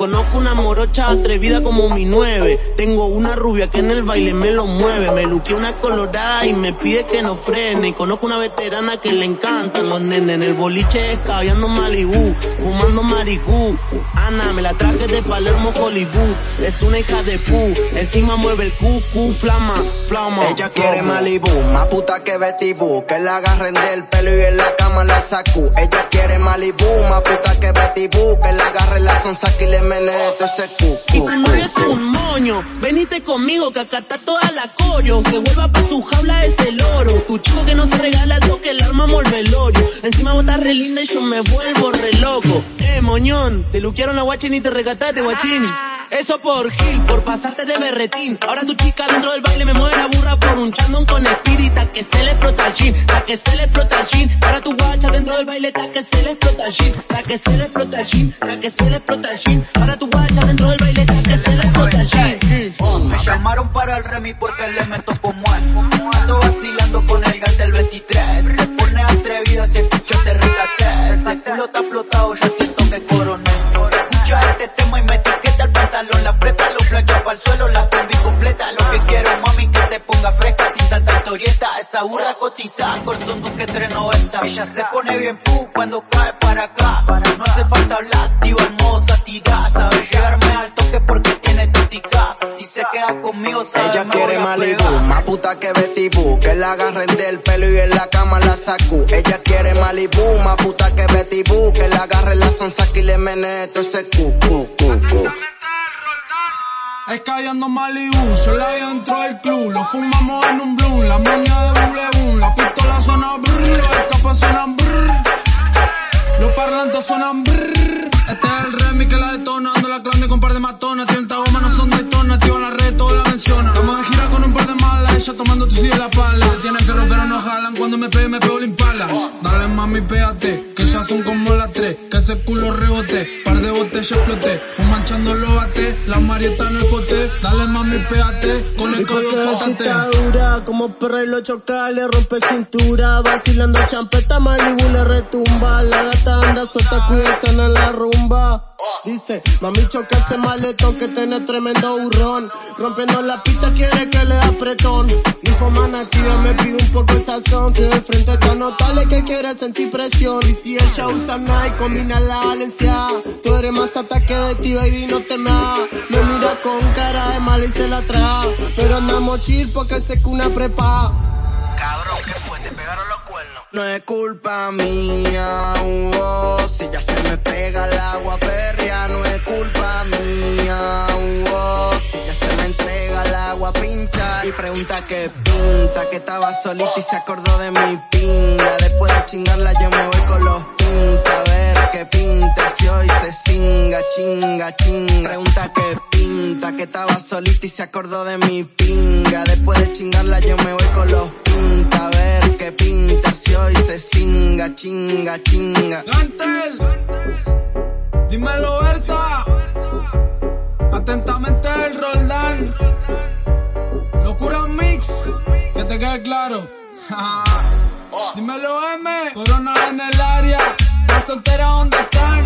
Conozco una morocha atrevida como mi nueve. Tengo una rubia que en el baile me lo mueve. Me luqué una colorada y me pide que no frene. Y conozco una veterana que le encantan los nenes. En el boliche escabeando Malibú, fumando maricú. Ana, me la traje de Palermo, Hollywood. Es una hija de pu, encima mueve el cucu, flama, flama. Ella quiere Malibu, más puta que Betty Boo. Que la agarren del pelo y en la cama la sacu. Ella quiere Malibu, más puta que Betty Boo. Que la agarre la sonsa y le menee todo ese cucu. Y tu novio es un moño, venite conmigo que acá está toda la coño. Que vuelva pa' su jaula ese loro. Tu chico que no se regala que el arma el velorio. Encima vos estás re linda y yo me vuelvo re loco. Eh, moñón, te luquearon la guachín y te regataste, guachín. Eso por Gil, por pasarte de berretín. Ahora tu chica dentro del baile me mueve la burra por un chandón con espírita que se le explota el chin, ta que se le explota el chin. Ahora tu guacha dentro del baile ta que se le explota el chin, ta que se le explota el chin, ta que se le explota el chin. Ahora tu guacha dentro del baile ta que se le explota el chin. Me llamaron para el remi porque le meto como él. Ando vacilando con el gas del 23. Se pone atrevido si escucho te rescaté. Completa. Lo que quiero, mami, que te ponga fresca sin tanta historieta. Esa burra cotiza, corto un que 390. Ella se pone bien pu cuando cae para acá. No hace falta hablar, activa el modo sativa. Sabe llegarme al toque porque tiene tótica. Y se queda conmigo, sabe Ella quiere Malibu, más puta que Betty Boo. Que la agarren del pelo y en la cama la sacu. Ella quiere Malibu, más puta que Betty Boo. Que la agarre la sonsa y le menee todo ese cu, cu, cu, cu. Es callando Malibu, sola dentro del club, lo fumamos en un bloom, la moña de bulebum, la pistola suena brrr, los escapes suenan brrr, los parlantes suenan brrr, este es el remix que la detona, ando la clan con un par de matonas, tiene el no son de tona, tío en la red, todos la mencionan, estamos de gira con un par de malas, ella tomando tu silla de la pala, tienen que romper no jalan, cuando me pegue me pego mami pégate, que ya son como las tres, que ese culo rebote, par de botellas exploté, fumanchando los bate, la marieta en el pote, dale mami pégate, con el código sótate. dura, como perro y lo choca, le rompe cintura, vacilando champeta, Malibu le retumba, la gata anda sota, cuídense en la rumba. Dice, mami choca ese maletón que tiene tremendo burrón, rompiendo la pista quiere que le apretón, Ninfomana activa me pide un poco el sazón, que de frente con notales que quiere sentir presión, y si ella usa Nike, combina la Valencia, tú eres más ataque de ti, baby, no te me mira con cara de mal y se la trae, pero andamos chill porque sé que una prepa. Cabrón, ¿qué fue? ¿Te pegaron los cuernos? No es culpa mía, oh, y pregunta qué pinta, que estaba solita y se acordó de mi pinga, después de chingarla yo me voy con los pinta, a ver qué pinta si hoy se singa, chinga, chinga, pregunta qué pinta, que estaba solita y se acordó de mi pinga, después de chingarla yo me voy con los pinta, a ver qué pinta si hoy se singa, chinga, chinga. Gantel, quede claro. dímelo M, Corona en el área, la soltera donde están,